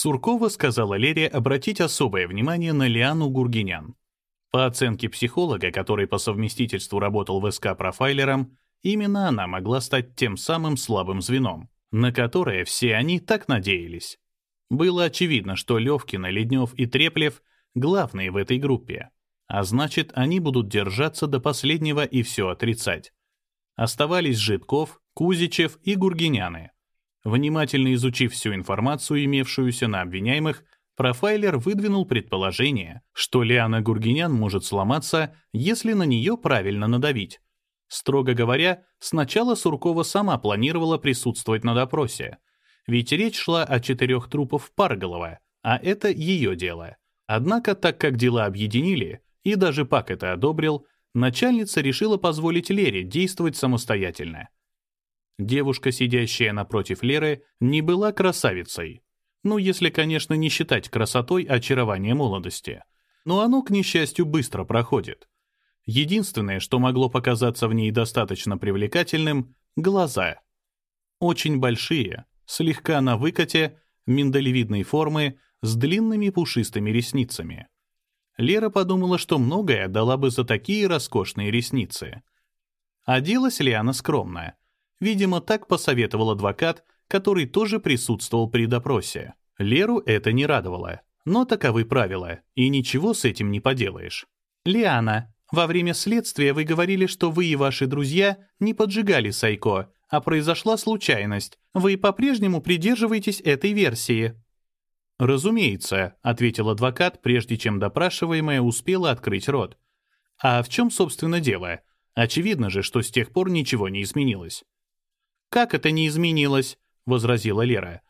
Суркова сказала Лере обратить особое внимание на Лиану Гургинян. По оценке психолога, который по совместительству работал в СК профайлером, именно она могла стать тем самым слабым звеном, на которое все они так надеялись. Было очевидно, что Левкина, Леднев и Треплев — главные в этой группе, а значит, они будут держаться до последнего и все отрицать. Оставались Житков, Кузичев и Гургиняны. Внимательно изучив всю информацию, имевшуюся на обвиняемых, профайлер выдвинул предположение, что Лиана Гургинян может сломаться, если на нее правильно надавить. Строго говоря, сначала Суркова сама планировала присутствовать на допросе, ведь речь шла о четырех трупах Парголова, а это ее дело. Однако, так как дела объединили, и даже Пак это одобрил, начальница решила позволить Лере действовать самостоятельно. Девушка, сидящая напротив Леры, не была красавицей. Ну, если, конечно, не считать красотой очарование молодости. Но оно, к несчастью, быстро проходит. Единственное, что могло показаться в ней достаточно привлекательным — глаза. Очень большие, слегка на выкате, миндалевидной формы, с длинными пушистыми ресницами. Лера подумала, что многое дала бы за такие роскошные ресницы. Оделась ли она скромно? Видимо, так посоветовал адвокат, который тоже присутствовал при допросе. Леру это не радовало, но таковы правила, и ничего с этим не поделаешь. «Лиана, во время следствия вы говорили, что вы и ваши друзья не поджигали Сайко, а произошла случайность. Вы по-прежнему придерживаетесь этой версии?» «Разумеется», — ответил адвокат, прежде чем допрашиваемая успела открыть рот. «А в чем, собственно, дело? Очевидно же, что с тех пор ничего не изменилось». «Как это не изменилось?» — возразила Лера.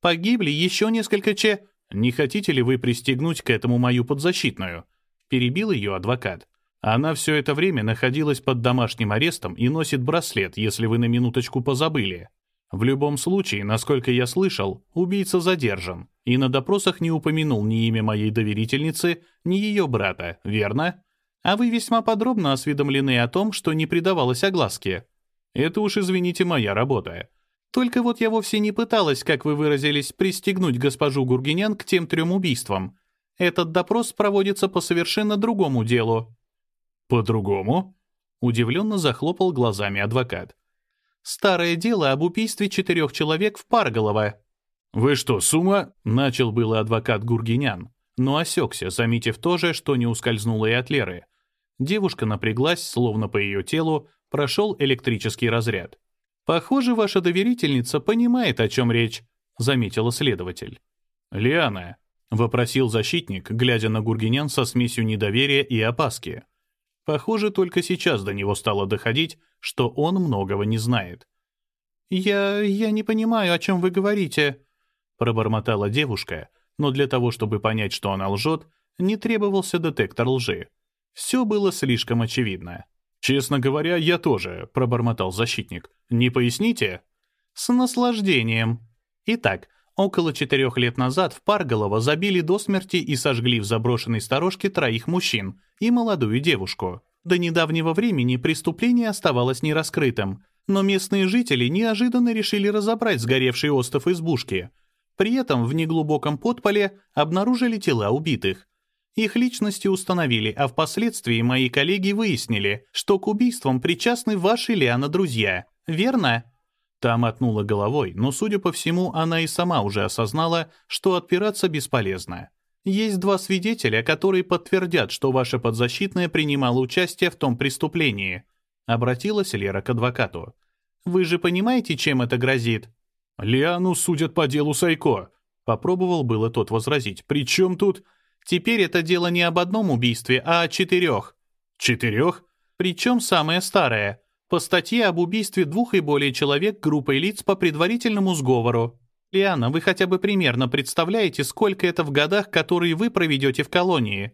«Погибли еще несколько че...» «Не хотите ли вы пристегнуть к этому мою подзащитную?» — перебил ее адвокат. Она все это время находилась под домашним арестом и носит браслет, если вы на минуточку позабыли. В любом случае, насколько я слышал, убийца задержан и на допросах не упомянул ни имя моей доверительницы, ни ее брата, верно? А вы весьма подробно осведомлены о том, что не придавалось огласке. Это уж, извините, моя работа. Только вот я вовсе не пыталась, как вы выразились, пристегнуть госпожу Гургинян к тем трем убийствам. Этот допрос проводится по совершенно другому делу. «По-другому?» — удивленно захлопал глазами адвокат. «Старое дело об убийстве четырех человек в Парголово». «Вы что, с ума?» — начал было адвокат Гургинян, но осекся, заметив то же, что не ускользнуло и от Леры. Девушка напряглась, словно по ее телу прошел электрический разряд. «Похоже, ваша доверительница понимает, о чем речь», — заметила следователь. «Лиана», — вопросил защитник, глядя на Гургинян со смесью недоверия и опаски. Похоже, только сейчас до него стало доходить, что он многого не знает. «Я... я не понимаю, о чем вы говорите», — пробормотала девушка, но для того, чтобы понять, что она лжет, не требовался детектор лжи. Все было слишком очевидно. «Честно говоря, я тоже», — пробормотал защитник. «Не поясните?» «С наслаждением. Итак, около четырех лет назад в Парголово забили до смерти и сожгли в заброшенной сторожке троих мужчин и молодую девушку. До недавнего времени преступление оставалось нераскрытым, но местные жители неожиданно решили разобрать сгоревший остов избушки. При этом в неглубоком подполе обнаружили тела убитых. Их личности установили, а впоследствии мои коллеги выяснили, что к убийствам причастны ваши Лиана друзья. Верно? Та мотнула головой, но, судя по всему, она и сама уже осознала, что отпираться бесполезно. Есть два свидетеля, которые подтвердят, что ваша подзащитная принимала участие в том преступлении. Обратилась Лера к адвокату. Вы же понимаете, чем это грозит? Лиану судят по делу Сайко. Попробовал было тот возразить. При чем тут... Теперь это дело не об одном убийстве, а о четырех. Четырех? Причем самое старое. По статье об убийстве двух и более человек группой лиц по предварительному сговору. Лиана, вы хотя бы примерно представляете, сколько это в годах, которые вы проведете в колонии?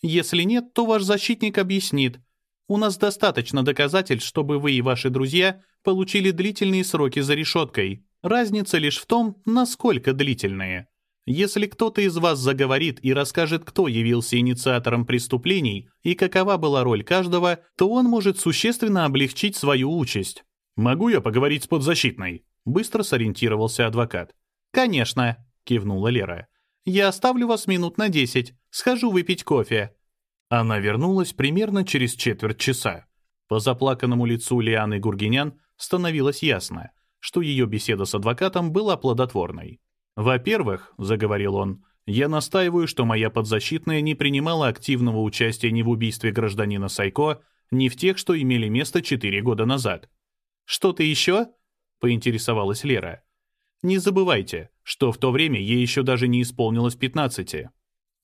Если нет, то ваш защитник объяснит. У нас достаточно доказательств, чтобы вы и ваши друзья получили длительные сроки за решеткой. Разница лишь в том, насколько длительные. Если кто-то из вас заговорит и расскажет, кто явился инициатором преступлений и какова была роль каждого, то он может существенно облегчить свою участь. «Могу я поговорить с подзащитной?» Быстро сориентировался адвокат. «Конечно», — кивнула Лера. «Я оставлю вас минут на десять. Схожу выпить кофе». Она вернулась примерно через четверть часа. По заплаканному лицу Лианы Гургинян становилось ясно, что ее беседа с адвокатом была плодотворной. «Во-первых», — заговорил он, — «я настаиваю, что моя подзащитная не принимала активного участия ни в убийстве гражданина Сайко, ни в тех, что имели место четыре года назад». «Что-то еще?» — поинтересовалась Лера. «Не забывайте, что в то время ей еще даже не исполнилось 15.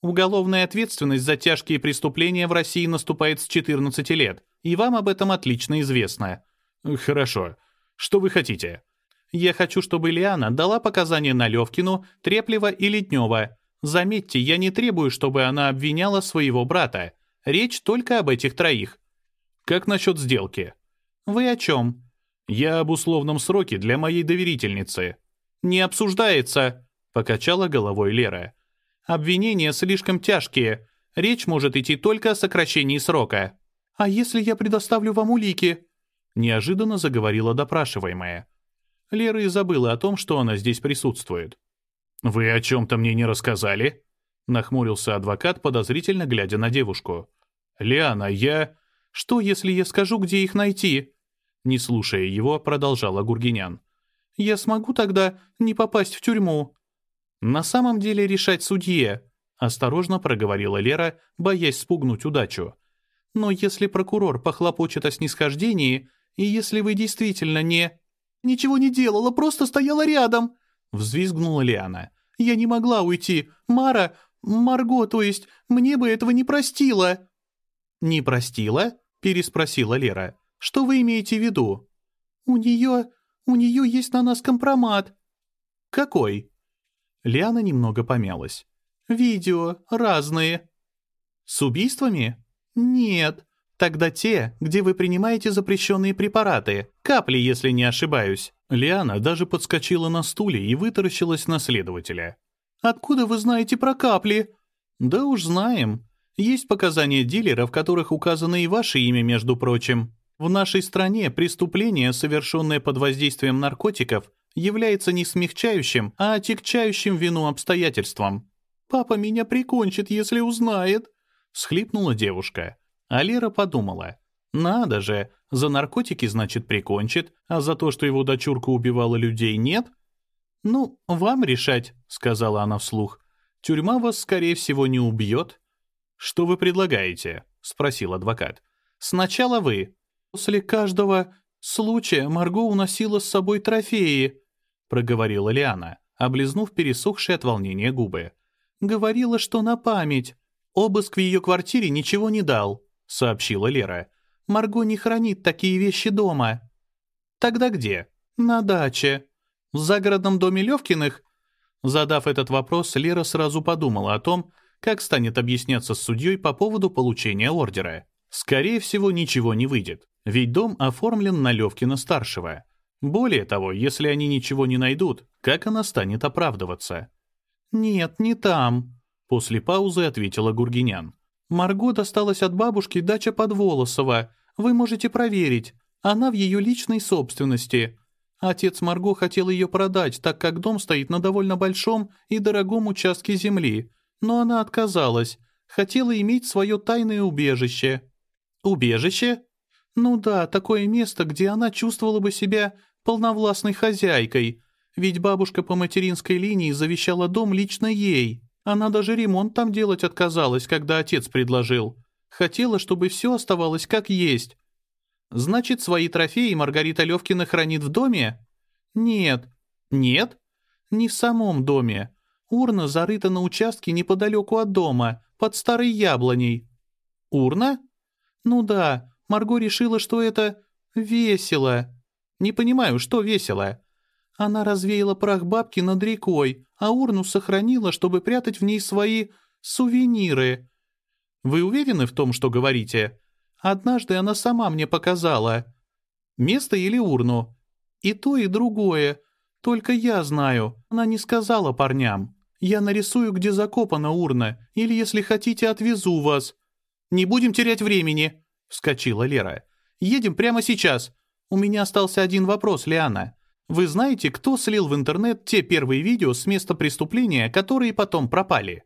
Уголовная ответственность за тяжкие преступления в России наступает с 14 лет, и вам об этом отлично известно». «Хорошо. Что вы хотите?» «Я хочу, чтобы Лиана дала показания на Левкину, Треплева и Леднева. Заметьте, я не требую, чтобы она обвиняла своего брата. Речь только об этих троих». «Как насчет сделки?» «Вы о чем?» «Я об условном сроке для моей доверительницы». «Не обсуждается», — покачала головой Лера. «Обвинения слишком тяжкие. Речь может идти только о сокращении срока». «А если я предоставлю вам улики?» Неожиданно заговорила допрашиваемая. Лера и забыла о том, что она здесь присутствует. «Вы о чем-то мне не рассказали?» Нахмурился адвокат, подозрительно глядя на девушку. «Лиана, я...» «Что, если я скажу, где их найти?» Не слушая его, продолжала Гургинян. «Я смогу тогда не попасть в тюрьму?» «На самом деле решать судье», — осторожно проговорила Лера, боясь спугнуть удачу. «Но если прокурор похлопочет о снисхождении, и если вы действительно не...» «Ничего не делала, просто стояла рядом!» Взвизгнула Лиана. «Я не могла уйти. Мара... Марго, то есть, мне бы этого не простила!» «Не простила?» переспросила Лера. «Что вы имеете в виду?» «У нее... у нее есть на нас компромат». «Какой?» Лиана немного помялась. «Видео. Разные». «С убийствами?» «Нет. Тогда те, где вы принимаете запрещенные препараты. Капли, если не ошибаюсь». Лиана даже подскочила на стуле и вытаращилась на следователя. «Откуда вы знаете про капли?» «Да уж знаем. Есть показания дилера, в которых указано и ваше имя, между прочим. В нашей стране преступление, совершенное под воздействием наркотиков, является не смягчающим, а отягчающим вину обстоятельством. «Папа меня прикончит, если узнает», — схлипнула девушка. А Лера подумала. «Надо же, за наркотики, значит, прикончит, а за то, что его дочурка убивала людей, нет?» «Ну, вам решать», — сказала она вслух. «Тюрьма вас, скорее всего, не убьет». «Что вы предлагаете?» — спросил адвокат. «Сначала вы. После каждого случая Марго уносила с собой трофеи», — проговорила Лиана, облизнув пересохшие от волнения губы. «Говорила, что на память. Обыск в ее квартире ничего не дал. — сообщила Лера. «Марго не хранит такие вещи дома». «Тогда где?» «На даче». «В загородном доме Левкиных?» Задав этот вопрос, Лера сразу подумала о том, как станет объясняться с судьей по поводу получения ордера. Скорее всего, ничего не выйдет, ведь дом оформлен на Левкина-старшего. Более того, если они ничего не найдут, как она станет оправдываться? «Нет, не там», — после паузы ответила Гургинян. Марго досталась от бабушки дача под Волосово. Вы можете проверить. Она в ее личной собственности. Отец Марго хотел ее продать, так как дом стоит на довольно большом и дорогом участке земли. Но она отказалась. Хотела иметь свое тайное убежище. Убежище? Ну да, такое место, где она чувствовала бы себя полновластной хозяйкой. Ведь бабушка по материнской линии завещала дом лично ей. Она даже ремонт там делать отказалась, когда отец предложил. Хотела, чтобы все оставалось как есть. Значит, свои трофеи Маргарита Левкина хранит в доме? Нет. Нет? Не в самом доме. Урна зарыта на участке неподалеку от дома, под старой яблоней. Урна? Ну да, Марго решила, что это весело. Не понимаю, что весело. Она развеяла прах бабки над рекой, а урну сохранила, чтобы прятать в ней свои сувениры. Вы уверены в том, что говорите? Однажды она сама мне показала. Место или урну? И то, и другое. Только я знаю. Она не сказала парням. Я нарисую, где закопана урна, или, если хотите, отвезу вас. Не будем терять времени, — вскочила Лера. Едем прямо сейчас. У меня остался один вопрос, Лиана. Вы знаете, кто слил в интернет те первые видео с места преступления, которые потом пропали?